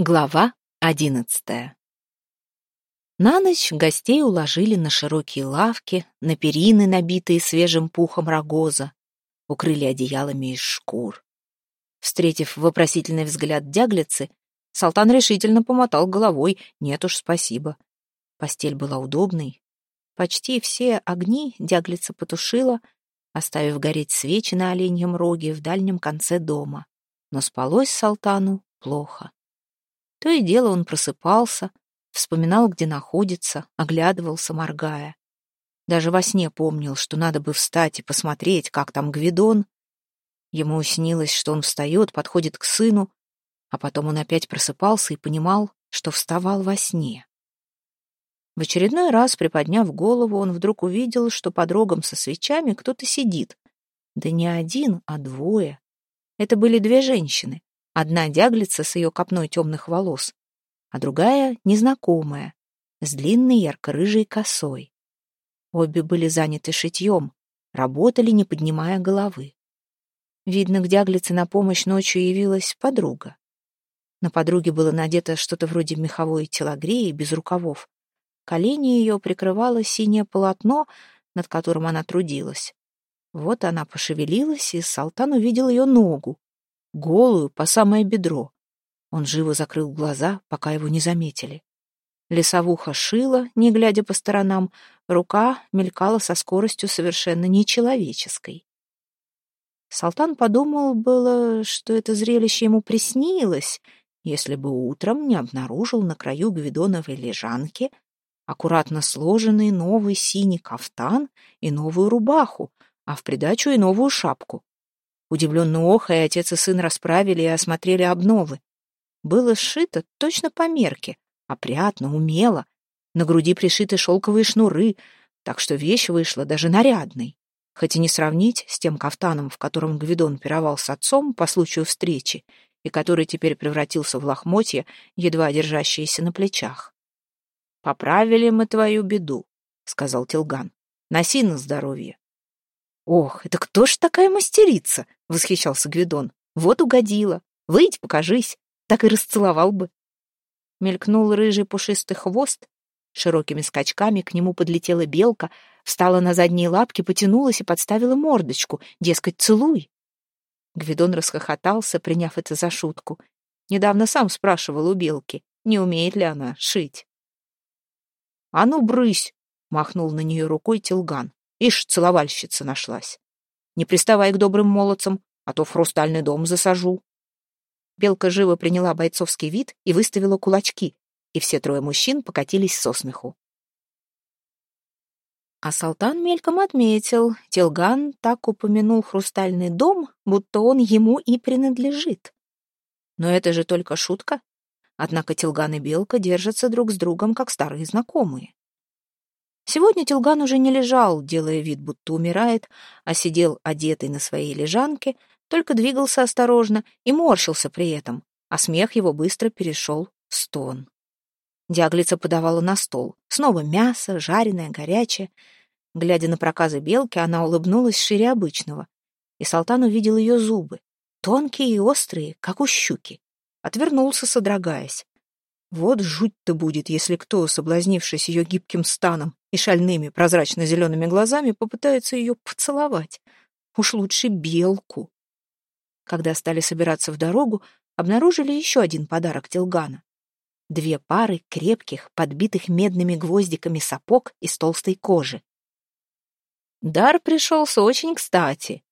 Глава одиннадцатая На ночь гостей уложили на широкие лавки, на перины, набитые свежим пухом рогоза, укрыли одеялами из шкур. Встретив вопросительный взгляд дяглицы, Салтан решительно помотал головой «нет уж, спасибо». Постель была удобной. Почти все огни дяглица потушила, оставив гореть свечи на оленьем роге в дальнем конце дома. Но спалось Салтану плохо. То и дело он просыпался, вспоминал, где находится, оглядывался, моргая. Даже во сне помнил, что надо бы встать и посмотреть, как там Гвидон. Ему снилось, что он встает, подходит к сыну, а потом он опять просыпался и понимал, что вставал во сне. В очередной раз, приподняв голову, он вдруг увидел, что под рогом со свечами кто-то сидит. Да не один, а двое. Это были две женщины. Одна дяглица с ее копной темных волос, а другая незнакомая, с длинной ярко-рыжей косой. Обе были заняты шитьем, работали, не поднимая головы. Видно, к дяглице на помощь ночью явилась подруга. На подруге было надето что-то вроде меховой телогреи без рукавов. Колени ее прикрывало синее полотно, над которым она трудилась. Вот она пошевелилась, и Салтан увидел ее ногу, голую по самое бедро. Он живо закрыл глаза, пока его не заметили. Лесовуха шила, не глядя по сторонам, рука мелькала со скоростью совершенно нечеловеческой. Салтан подумал было, что это зрелище ему приснилось, если бы утром не обнаружил на краю гвидоновой лежанки аккуратно сложенный новый синий кафтан и новую рубаху, а в придачу и новую шапку. Удивленно охая, отец и сын расправили и осмотрели обновы. Было сшито точно по мерке, опрятно, умело. На груди пришиты шелковые шнуры, так что вещь вышла даже нарядной. Хоть и не сравнить с тем кафтаном, в котором Гвидон пировал с отцом по случаю встречи, и который теперь превратился в лохмотья, едва держащиеся на плечах. «Поправили мы твою беду», — сказал Тилган. «Носи на здоровье». «Ох, это кто ж такая мастерица?» — восхищался Гвидон. «Вот угодила. Выйдь, покажись. Так и расцеловал бы». Мелькнул рыжий пушистый хвост. Широкими скачками к нему подлетела белка, встала на задние лапки, потянулась и подставила мордочку, дескать, целуй. Гвидон расхохотался, приняв это за шутку. Недавно сам спрашивал у белки, не умеет ли она шить. «А ну, брысь!» — махнул на нее рукой Тилган. Ишь, целовальщица нашлась. Не приставай к добрым молодцам, а то в хрустальный дом засажу. Белка живо приняла бойцовский вид и выставила кулачки, и все трое мужчин покатились со смеху. А Салтан мельком отметил, Телган так упомянул хрустальный дом, будто он ему и принадлежит. Но это же только шутка. Однако Телган и Белка держатся друг с другом, как старые знакомые. Сегодня Тилган уже не лежал, делая вид, будто умирает, а сидел одетый на своей лежанке, только двигался осторожно и морщился при этом, а смех его быстро перешел в стон. Дяглица подавала на стол. Снова мясо, жареное, горячее. Глядя на проказы белки, она улыбнулась шире обычного. И Салтан увидел ее зубы, тонкие и острые, как у щуки. Отвернулся, содрогаясь. Вот жуть-то будет, если кто, соблазнившись ее гибким станом и шальными прозрачно-зелеными глазами, попытается ее поцеловать. Уж лучше белку. Когда стали собираться в дорогу, обнаружили еще один подарок Тилгана. Две пары крепких, подбитых медными гвоздиками сапог из толстой кожи. Дар пришелся очень кстати.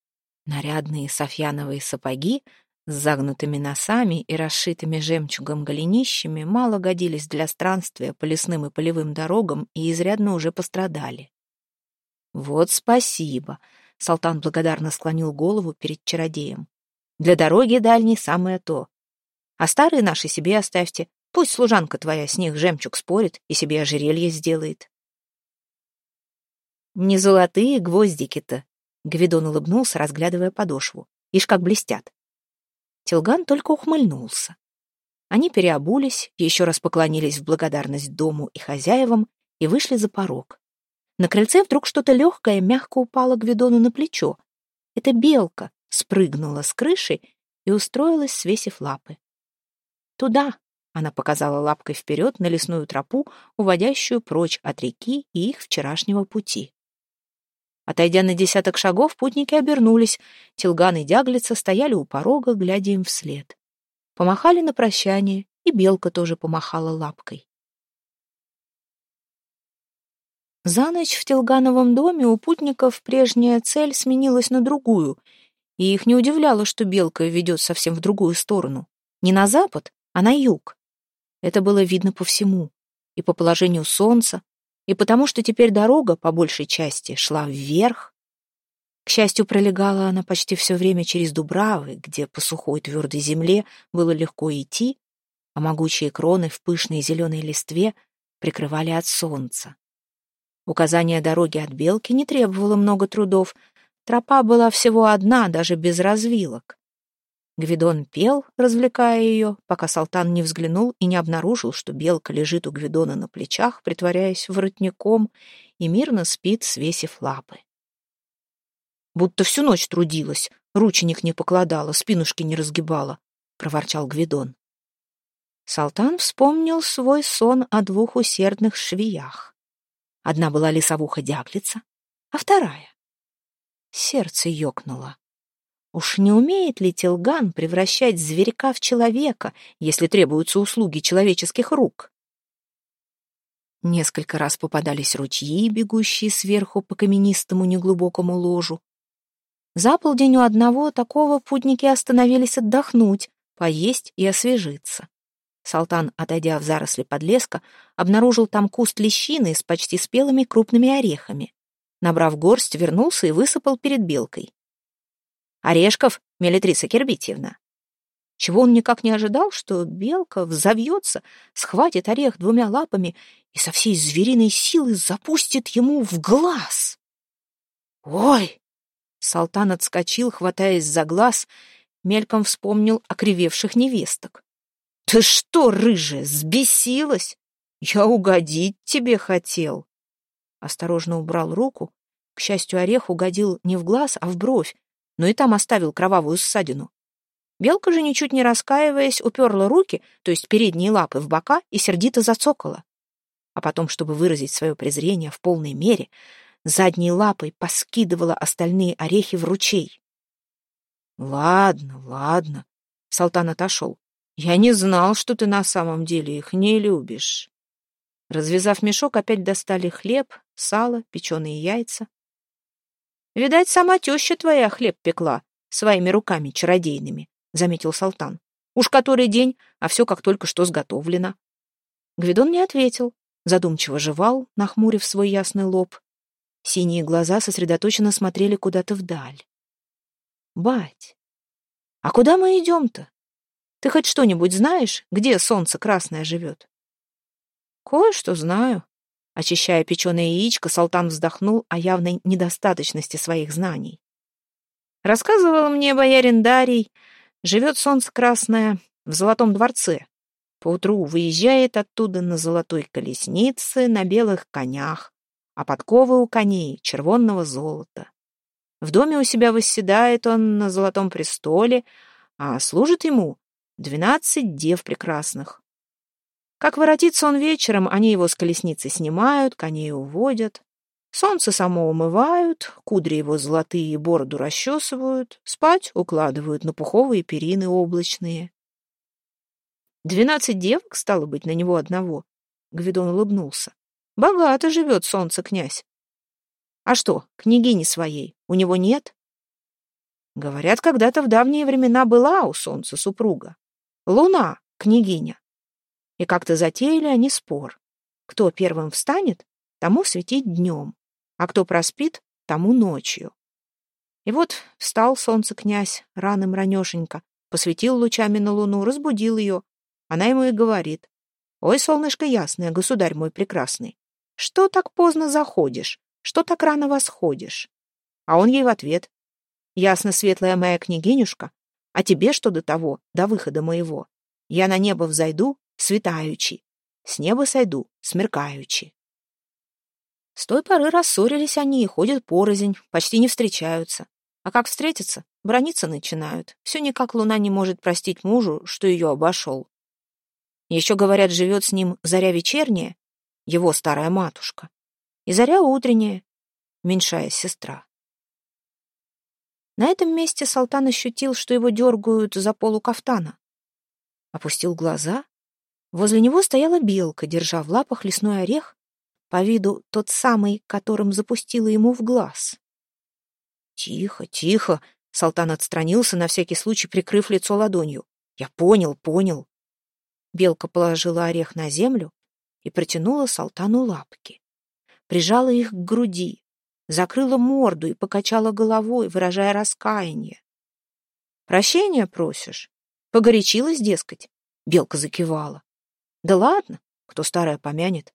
Нарядные софьяновые сапоги с загнутыми носами и расшитыми жемчугом голенищами мало годились для странствия по лесным и полевым дорогам и изрядно уже пострадали. «Вот спасибо!» — Салтан благодарно склонил голову перед чародеем. «Для дороги дальней самое то. А старые наши себе оставьте, пусть служанка твоя с них жемчуг спорит и себе ожерелье сделает». «Не золотые гвоздики-то!» — Гвидон улыбнулся, разглядывая подошву. «Ишь, как блестят!» Тилган только ухмыльнулся. Они переобулись, еще раз поклонились в благодарность дому и хозяевам и вышли за порог. На крыльце вдруг что-то легкое мягко упало Гвидону на плечо. Это белка спрыгнула с крыши и устроилась, свесив лапы. «Туда!» — Она показала лапкой вперед на лесную тропу, уводящую прочь от реки и их вчерашнего пути. Отойдя на десяток шагов, путники обернулись. Тилган и Дяглица стояли у порога, глядя им вслед. Помахали на прощание, и Белка тоже помахала лапкой. За ночь в Тилгановом доме у путников прежняя цель сменилась на другую, и их не удивляло, что Белка ведет совсем в другую сторону. Не на запад, а на юг. Это было видно по всему. И по положению солнца, и потому что теперь дорога, по большей части, шла вверх. К счастью, пролегала она почти все время через Дубравы, где по сухой твердой земле было легко идти, а могучие кроны в пышной зеленой листве прикрывали от солнца. Указание дороги от Белки не требовало много трудов. Тропа была всего одна, даже без развилок. Гвидон пел, развлекая ее, пока Салтан не взглянул и не обнаружил, что белка лежит у Гвидона на плечах, притворяясь воротником, и мирно спит, свесив лапы. «Будто всю ночь трудилась, рученик не покладала, спинушки не разгибала», — проворчал Гвидон. Салтан вспомнил свой сон о двух усердных швеях. Одна была лесовуха-дяглица, а вторая. Сердце ёкнуло. Уж не умеет ли Телган превращать зверька в человека, если требуются услуги человеческих рук? Несколько раз попадались ручьи, бегущие сверху по каменистому неглубокому ложу. За полдень у одного такого путники остановились отдохнуть, поесть и освежиться. Салтан, отойдя в заросли подлеска, обнаружил там куст лещины с почти спелыми крупными орехами. Набрав горсть, вернулся и высыпал перед белкой. Орешков, Мелитриса Кирбитьевна. Чего он никак не ожидал, что белка взовьется, схватит орех двумя лапами и со всей звериной силы запустит ему в глаз. «Ой!» Салтан отскочил, хватаясь за глаз, мельком вспомнил окривевших невесток. «Ты что, рыжая, сбесилась? Я угодить тебе хотел!» Осторожно убрал руку. К счастью, орех угодил не в глаз, а в бровь, но и там оставил кровавую ссадину. Белка же, ничуть не раскаиваясь, уперла руки, то есть передние лапы, в бока и сердито зацокала. А потом, чтобы выразить свое презрение в полной мере, задней лапой поскидывала остальные орехи в ручей. «Ладно, ладно», — Салтан отошел. «Я не знал, что ты на самом деле их не любишь». Развязав мешок, опять достали хлеб, сало, печеные яйца. Видать, сама теща твоя хлеб пекла своими руками чародейными, — заметил Салтан. Уж который день, а все как только что сготовлено. Гвидон не ответил, задумчиво жевал, нахмурив свой ясный лоб. Синие глаза сосредоточенно смотрели куда-то вдаль. «Бать, а куда мы идем-то? Ты хоть что-нибудь знаешь, где солнце красное живет?» «Кое-что знаю», Очищая печеное яичко, Салтан вздохнул о явной недостаточности своих знаний. Рассказывал мне боярин Дарий, живет солнце красное в золотом дворце. Поутру выезжает оттуда на золотой колеснице, на белых конях, а подковы у коней червонного золота. В доме у себя восседает он на золотом престоле, а служит ему двенадцать дев прекрасных. Как воротится он вечером, они его с колесницы снимают, коней уводят. Солнце само умывают, кудри его золотые бороду расчесывают, спать укладывают на пуховые перины облачные. Двенадцать девок, стало быть, на него одного. Гвидон улыбнулся. Богато живет солнце князь. А что, княгини своей у него нет? Говорят, когда-то в давние времена была у солнца супруга. Луна, княгиня. И как-то затеяли они спор. Кто первым встанет, тому светить днем, а кто проспит, тому ночью. И вот встал солнце князь раным ранешенько, посветил лучами на луну, разбудил ее. Она ему и говорит. «Ой, солнышко ясное, государь мой прекрасный, что так поздно заходишь, что так рано восходишь?» А он ей в ответ. «Ясно, светлая моя княгинюшка, а тебе что до того, до выхода моего? Я на небо взойду, светаючи, с неба сойду, смеркаючи. С той поры рассорились они и ходят порознь, почти не встречаются. А как встретятся, брониться начинают. Все никак луна не может простить мужу, что ее обошел. Еще, говорят, живет с ним заря вечерняя, его старая матушка, и заря утренняя, меньшая сестра. На этом месте Салтан ощутил, что его дергают за полу кафтана. Опустил глаза. Возле него стояла белка, держа в лапах лесной орех, по виду тот самый, которым запустила ему в глаз. «Тихо, тихо!» — Салтан отстранился, на всякий случай прикрыв лицо ладонью. «Я понял, понял!» Белка положила орех на землю и протянула Салтану лапки. Прижала их к груди, закрыла морду и покачала головой, выражая раскаяние. «Прощения просишь?» Погорячилась, дескать. Белка закивала. «Да ладно, кто старое помянет».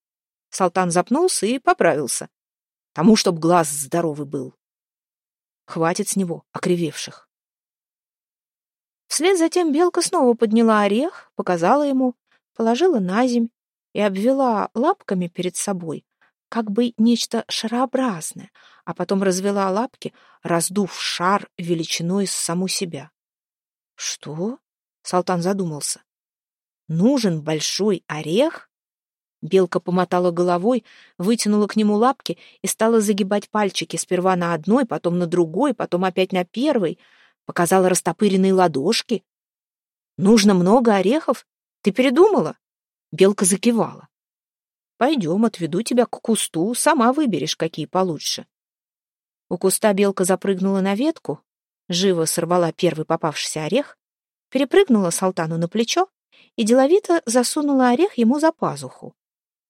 Салтан запнулся и поправился. Тому, чтоб глаз здоровый был. Хватит с него, окривевших. Вслед затем белка снова подняла орех, показала ему, положила на земь и обвела лапками перед собой, как бы нечто шарообразное, а потом развела лапки, раздув шар величиной с саму себя. «Что?» — Салтан задумался. «Нужен большой орех?» Белка помотала головой, вытянула к нему лапки и стала загибать пальчики сперва на одной, потом на другой, потом опять на первой. Показала растопыренные ладошки. «Нужно много орехов? Ты передумала?» Белка закивала. Пойдем, отведу тебя к кусту, сама выберешь, какие получше. У куста белка запрыгнула на ветку, живо сорвала первый попавшийся орех, перепрыгнула Салтану на плечо и деловито засунула орех ему за пазуху.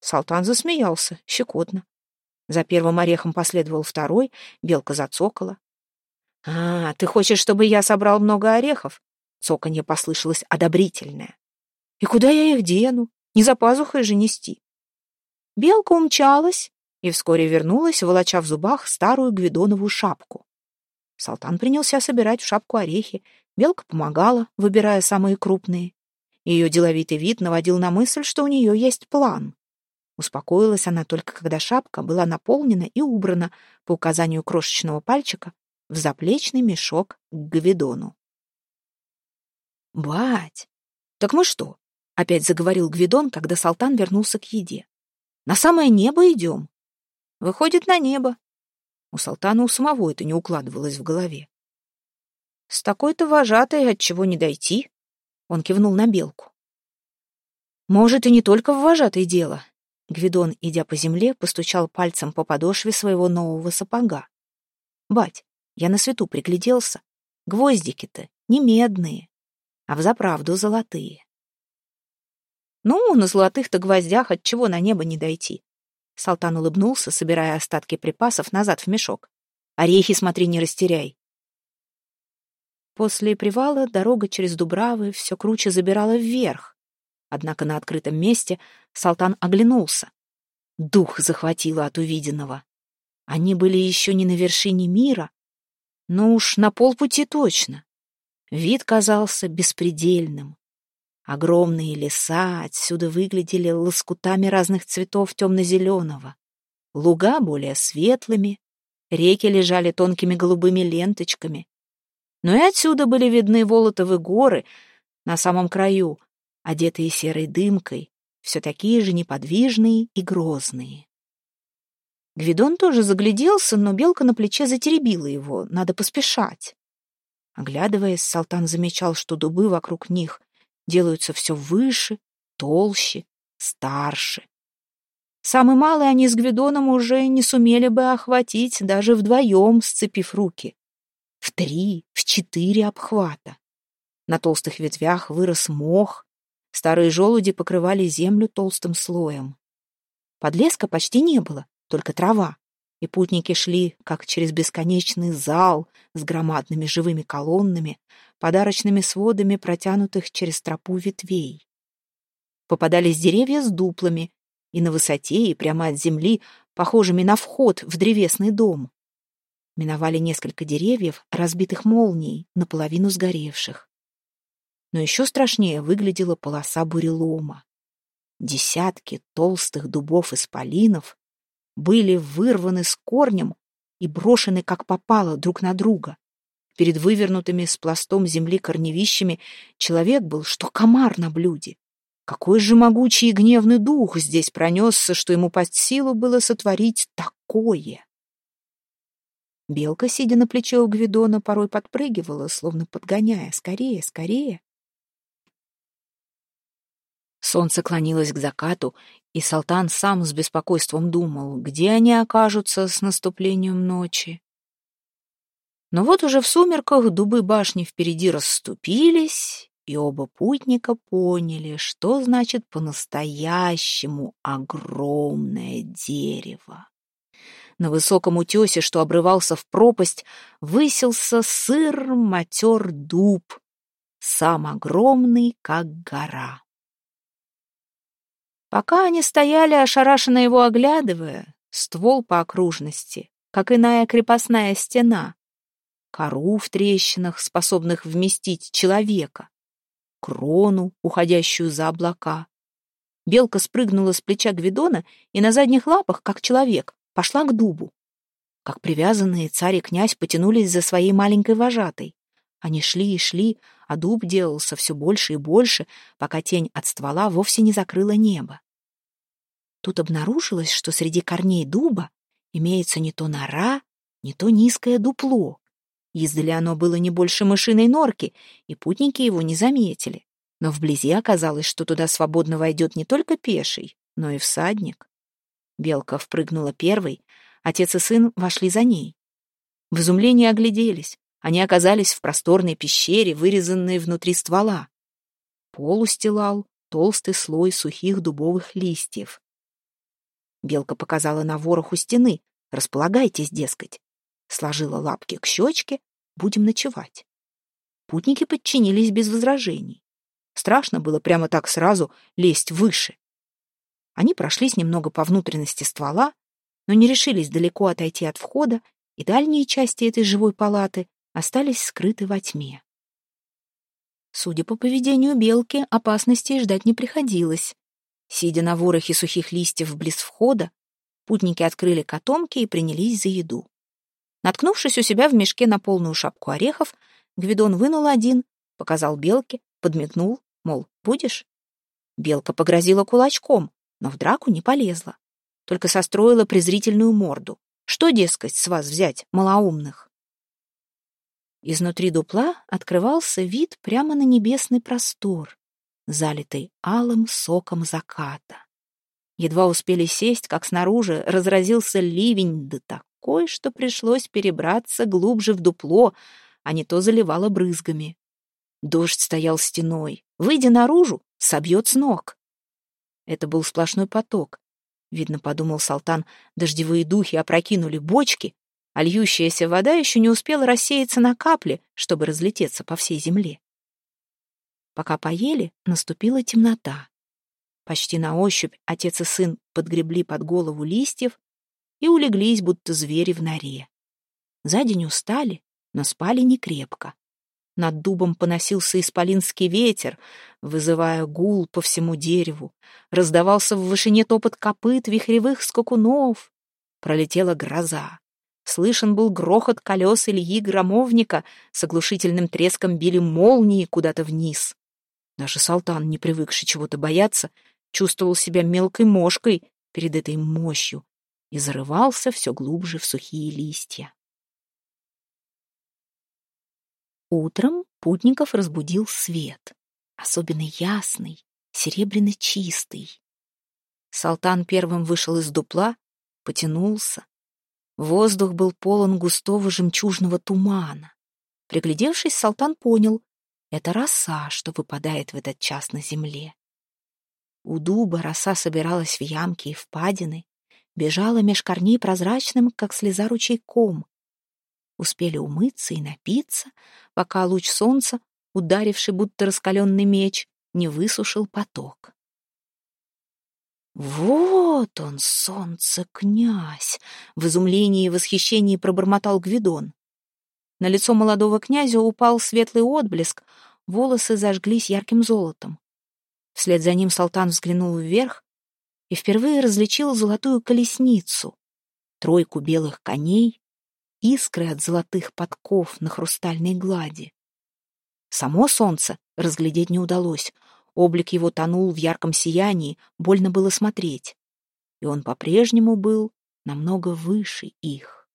Салтан засмеялся, щекотно. За первым орехом последовал второй, белка зацокала. «А, ты хочешь, чтобы я собрал много орехов?» Цоканье послышалось одобрительное. «И куда я их дену? Не за пазухой же нести?» Белка умчалась и вскоре вернулась, волоча в зубах старую гвидоновую шапку. Салтан принялся собирать в шапку орехи, белка помогала, выбирая самые крупные. Ее деловитый вид наводил на мысль, что у нее есть план. Успокоилась она только, когда шапка была наполнена и убрана по указанию крошечного пальчика в заплечный мешок к Гвидону. «Бать, так мы что?» — опять заговорил Гвидон, когда Салтан вернулся к еде. На самое небо идем. Выходит, на небо. У Салтана у самого это не укладывалось в голове. С такой-то вожатой от чего не дойти? Он кивнул на белку. Может, и не только в вожатой дело. Гвидон, идя по земле, постучал пальцем по подошве своего нового сапога. Бать, я на свету пригляделся. Гвоздики-то не медные, а взаправду золотые. Ну, на золотых-то гвоздях от чего на небо не дойти? Салтан улыбнулся, собирая остатки припасов назад в мешок. Орехи, смотри, не растеряй. После привала дорога через Дубравы все круче забирала вверх. Однако на открытом месте Салтан оглянулся. Дух захватило от увиденного. Они были еще не на вершине мира, но уж на полпути точно. Вид казался беспредельным. Огромные леса отсюда выглядели лоскутами разных цветов темно-зеленого. Луга более светлыми, реки лежали тонкими голубыми ленточками. Но и отсюда были видны Волотовы горы на самом краю, одетые серой дымкой, все такие же неподвижные и грозные. Гвидон тоже загляделся, но белка на плече затеребила его, надо поспешать. Оглядываясь, Салтан замечал, что дубы вокруг них делаются все выше, толще, старше. Самый малый они с Гвидоном уже не сумели бы охватить даже вдвоем, сцепив руки. В три, в четыре обхвата. На толстых ветвях вырос мох, старые желуди покрывали землю толстым слоем. Подлеска почти не было, только трава, и путники шли, как через бесконечный зал с громадными живыми колоннами, подарочными сводами, протянутых через тропу ветвей. Попадались деревья с дуплами, и на высоте, и прямо от земли, похожими на вход в древесный дом. Миновали несколько деревьев, разбитых молнией, наполовину сгоревших. Но еще страшнее выглядела полоса бурелома. Десятки толстых дубов-исполинов были вырваны с корнем и брошены как попало друг на друга. Перед вывернутыми с пластом земли корневищами человек был, что комар на блюде. Какой же могучий и гневный дух здесь пронесся, что ему под силу было сотворить такое? Белка, сидя на плече у Гвидона, порой подпрыгивала, словно подгоняя. «Скорее, скорее!» Солнце клонилось к закату, и Салтан сам с беспокойством думал, где они окажутся с наступлением ночи. Но вот уже в сумерках дубы башни впереди расступились, и оба путника поняли, что значит по-настоящему огромное дерево. На высоком утесе, что обрывался в пропасть, высился сыр матер дуб, сам огромный, как гора. Пока они стояли, ошарашенно его оглядывая, ствол по окружности, как иная крепостная стена, кору в трещинах, способных вместить человека, крону, уходящую за облака. Белка спрыгнула с плеча Гвидона и на задних лапах, как человек, пошла к дубу. Как привязанные царь и князь потянулись за своей маленькой вожатой. Они шли и шли, а дуб делался все больше и больше, пока тень от ствола вовсе не закрыла небо. Тут обнаружилось, что среди корней дуба имеется не то нора, не то низкое дупло. Издали оно было не больше мышиной норки, и путники его не заметили. Но вблизи оказалось, что туда свободно войдет не только пеший, но и всадник. Белка впрыгнула первой, отец и сын вошли за ней. В изумлении огляделись. Они оказались в просторной пещере, вырезанной внутри ствола. Пол устилал толстый слой сухих дубовых листьев. Белка показала на ворох у стены. «Располагайтесь, дескать» сложила лапки к щечке, будем ночевать. Путники подчинились без возражений. Страшно было прямо так сразу лезть выше. Они прошлись немного по внутренности ствола, но не решились далеко отойти от входа, и дальние части этой живой палаты остались скрыты во тьме. Судя по поведению белки, опасностей ждать не приходилось. Сидя на ворохе сухих листьев близ входа, путники открыли котомки и принялись за еду. Наткнувшись у себя в мешке на полную шапку орехов, Гвидон вынул один, показал белке, подмигнул, мол, будешь? Белка погрозила кулачком, но в драку не полезла, только состроила презрительную морду. Что, дескать, с вас взять, малоумных? Изнутри дупла открывался вид прямо на небесный простор, залитый алым соком заката. Едва успели сесть, как снаружи разразился ливень, да так такой, что пришлось перебраться глубже в дупло, а не то заливало брызгами. Дождь стоял стеной. Выйдя наружу, собьет с ног. Это был сплошной поток. Видно, подумал Салтан, дождевые духи опрокинули бочки, а льющаяся вода еще не успела рассеяться на капли, чтобы разлететься по всей земле. Пока поели, наступила темнота. Почти на ощупь отец и сын подгребли под голову листьев, и улеглись, будто звери в норе. За день устали, но спали не крепко. Над дубом поносился исполинский ветер, вызывая гул по всему дереву. Раздавался в вышине топот копыт вихревых скакунов. Пролетела гроза. Слышен был грохот колес Ильи Громовника, с оглушительным треском били молнии куда-то вниз. Даже Салтан, не привыкший чего-то бояться, чувствовал себя мелкой мошкой перед этой мощью, и зарывался все глубже в сухие листья. Утром путников разбудил свет, особенно ясный, серебряно-чистый. Салтан первым вышел из дупла, потянулся. Воздух был полон густого жемчужного тумана. Приглядевшись, Салтан понял — это роса, что выпадает в этот час на земле. У дуба роса собиралась в ямки и впадины, бежала меж корней прозрачным, как слеза ручейком. Успели умыться и напиться, пока луч солнца, ударивший будто раскаленный меч, не высушил поток. «Вот он, солнце-князь!» — в изумлении и восхищении пробормотал Гвидон. На лицо молодого князя упал светлый отблеск, волосы зажглись ярким золотом. Вслед за ним Салтан взглянул вверх и впервые различил золотую колесницу, тройку белых коней, искры от золотых подков на хрустальной глади. Само солнце разглядеть не удалось. облик его тонул в ярком сиянии, больно было смотреть. И он по-прежнему был намного выше их.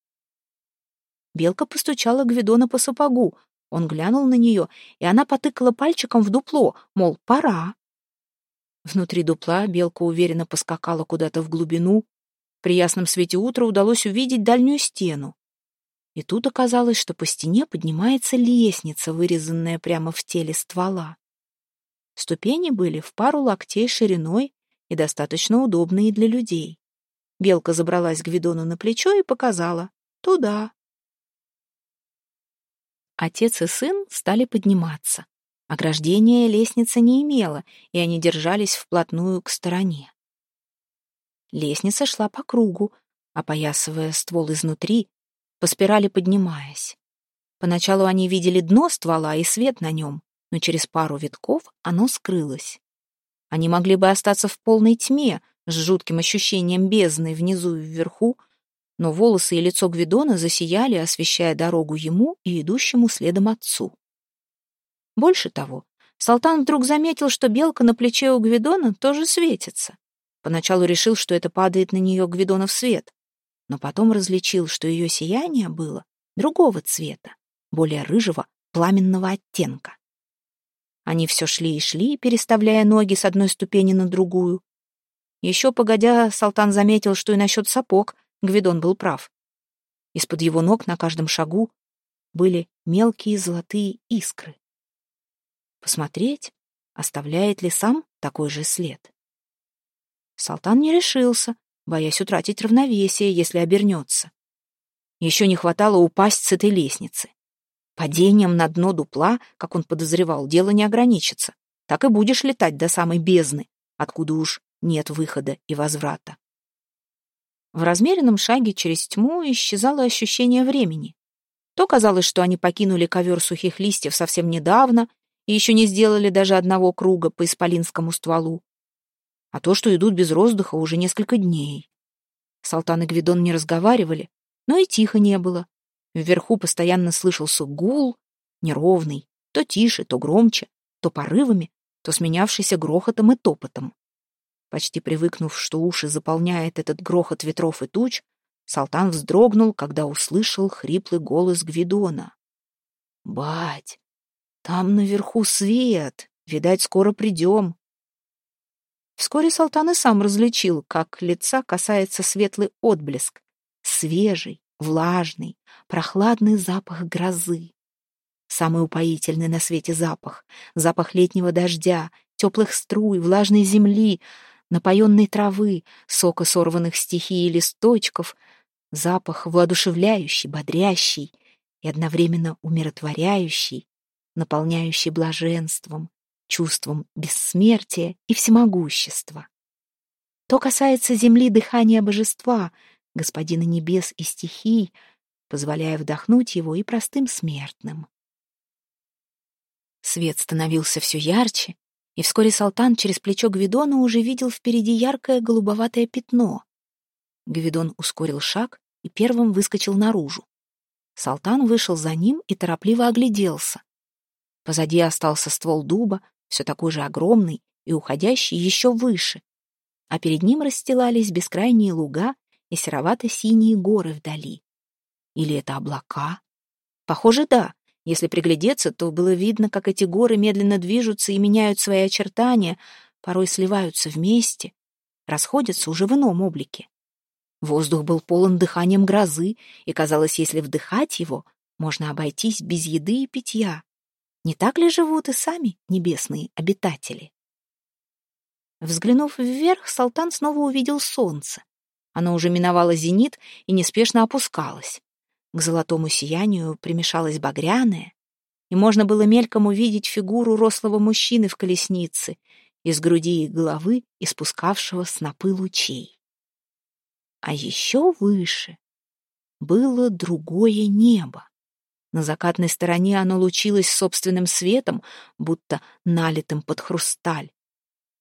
Белка постучала Гвидона по сапогу. Он глянул на нее, и она потыкала пальчиком в дупло, мол, пора. Внутри дупла белка уверенно поскакала куда-то в глубину. При ясном свете утра удалось увидеть дальнюю стену. И тут оказалось, что по стене поднимается лестница, вырезанная прямо в теле ствола. Ступени были в пару локтей шириной и достаточно удобные для людей. Белка забралась к Гвидону на плечо и показала «туда». Отец и сын стали подниматься. Ограждения лестница не имела, и они держались вплотную к стороне. Лестница шла по кругу, опоясывая ствол изнутри, по спирали поднимаясь. Поначалу они видели дно ствола и свет на нем, но через пару витков оно скрылось. Они могли бы остаться в полной тьме, с жутким ощущением бездны внизу и вверху, но волосы и лицо Гвидона засияли, освещая дорогу ему и идущему следом отцу. Больше того, Салтан вдруг заметил, что белка на плече у Гвидона тоже светится. Поначалу решил, что это падает на нее Гвидонов свет, но потом различил, что ее сияние было другого цвета, более рыжего, пламенного оттенка. Они все шли и шли, переставляя ноги с одной ступени на другую. Еще погодя, Салтан заметил, что и насчет сапог Гвидон был прав. Из-под его ног на каждом шагу были мелкие золотые искры. Посмотреть, оставляет ли сам такой же след. Салтан не решился, боясь утратить равновесие, если обернется. Еще не хватало упасть с этой лестницы. Падением на дно дупла, как он подозревал, дело не ограничится. Так и будешь летать до самой бездны, откуда уж нет выхода и возврата. В размеренном шаге через тьму исчезало ощущение времени. То казалось, что они покинули ковер сухих листьев совсем недавно и еще не сделали даже одного круга по исполинскому стволу. А то, что идут без роздыха уже несколько дней. Салтан и Гвидон не разговаривали, но и тихо не было. Вверху постоянно слышался гул, неровный, то тише, то громче, то порывами, то сменявшийся грохотом и топотом. Почти привыкнув, что уши заполняет этот грохот ветров и туч, Салтан вздрогнул, когда услышал хриплый голос Гвидона. «Бать, там наверху свет, видать, скоро придем». Вскоре Салтан и сам различил, как лица касается светлый отблеск, свежий, влажный, прохладный запах грозы. Самый упоительный на свете запах, запах летнего дождя, теплых струй, влажной земли, напоенной травы, сока сорванных стихий и листочков, запах воодушевляющий, бодрящий и одновременно умиротворяющий, наполняющий блаженством, чувством бессмертия и всемогущества. То касается земли дыхания божества, господина небес и стихий, позволяя вдохнуть его и простым смертным. Свет становился все ярче, и вскоре Салтан через плечо Гвидона уже видел впереди яркое голубоватое пятно. Гвидон ускорил шаг и первым выскочил наружу. Салтан вышел за ним и торопливо огляделся. Позади остался ствол дуба, все такой же огромный и уходящий еще выше, а перед ним расстилались бескрайние луга и серовато-синие горы вдали. Или это облака? Похоже, да. Если приглядеться, то было видно, как эти горы медленно движутся и меняют свои очертания, порой сливаются вместе, расходятся уже в ином облике. Воздух был полон дыханием грозы, и казалось, если вдыхать его, можно обойтись без еды и питья. Не так ли живут и сами небесные обитатели? Взглянув вверх, Салтан снова увидел солнце. Оно уже миновало зенит и неспешно опускалось. К золотому сиянию примешалось багряное, и можно было мельком увидеть фигуру рослого мужчины в колеснице, из груди и головы испускавшего снопы лучей. А еще выше было другое небо. На закатной стороне оно лучилось собственным светом, будто налитым под хрусталь.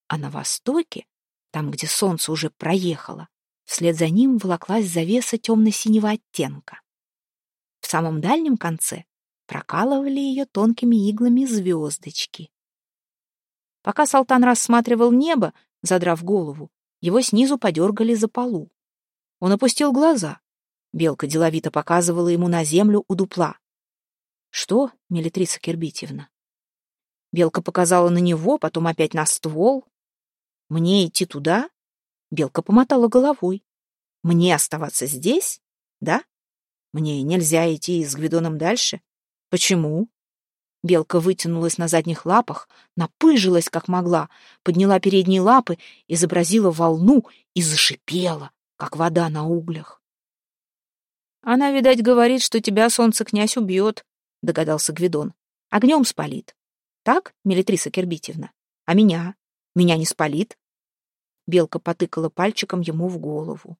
А на востоке, там, где солнце уже проехало, Вслед за ним волоклась завеса темно-синего оттенка. В самом дальнем конце прокалывали ее тонкими иглами звездочки. Пока Салтан рассматривал небо, задрав голову, его снизу подергали за полу. Он опустил глаза. Белка деловито показывала ему на землю у дупла. «Что, Мелитриса Кирбитьевна?» Белка показала на него, потом опять на ствол. «Мне идти туда?» Белка помотала головой. «Мне оставаться здесь? Да? Мне нельзя идти с Гвидоном дальше? Почему?» Белка вытянулась на задних лапах, напыжилась, как могла, подняла передние лапы, изобразила волну и зашипела, как вода на углях. «Она, видать, говорит, что тебя солнце князь убьет», — догадался Гвидон. «Огнем спалит. Так, Мелитриса Кербитьевна? А меня? Меня не спалит?» Белка потыкала пальчиком ему в голову.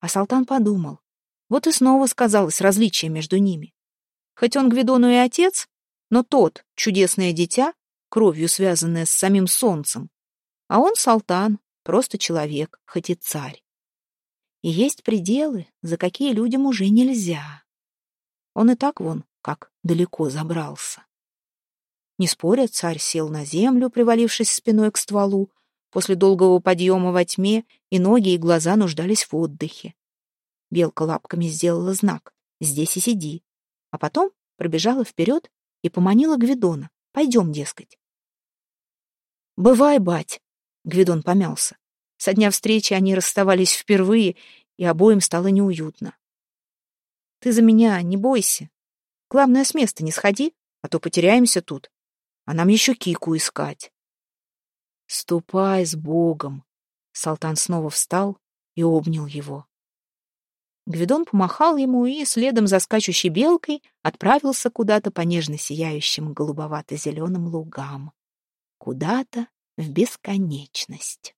А Салтан подумал. Вот и снова сказалось различие между ними. Хоть он Гвидону и отец, но тот — чудесное дитя, кровью связанное с самим солнцем, а он Салтан, просто человек, хоть и царь. И есть пределы, за какие людям уже нельзя. Он и так вон как далеко забрался. Не споря, царь сел на землю, привалившись спиной к стволу. После долгого подъема во тьме и ноги, и глаза нуждались в отдыхе. Белка лапками сделала знак «Здесь и сиди», а потом пробежала вперед и поманила Гвидона. «Пойдем, дескать». «Бывай, бать!» — Гвидон помялся. Со дня встречи они расставались впервые, и обоим стало неуютно. «Ты за меня не бойся. Главное, с места не сходи, а то потеряемся тут. А нам еще Кику искать». «Ступай с Богом!» Салтан снова встал и обнял его. Гвидон помахал ему и, следом за скачущей белкой, отправился куда-то по нежно сияющим голубовато-зеленым лугам. Куда-то в бесконечность.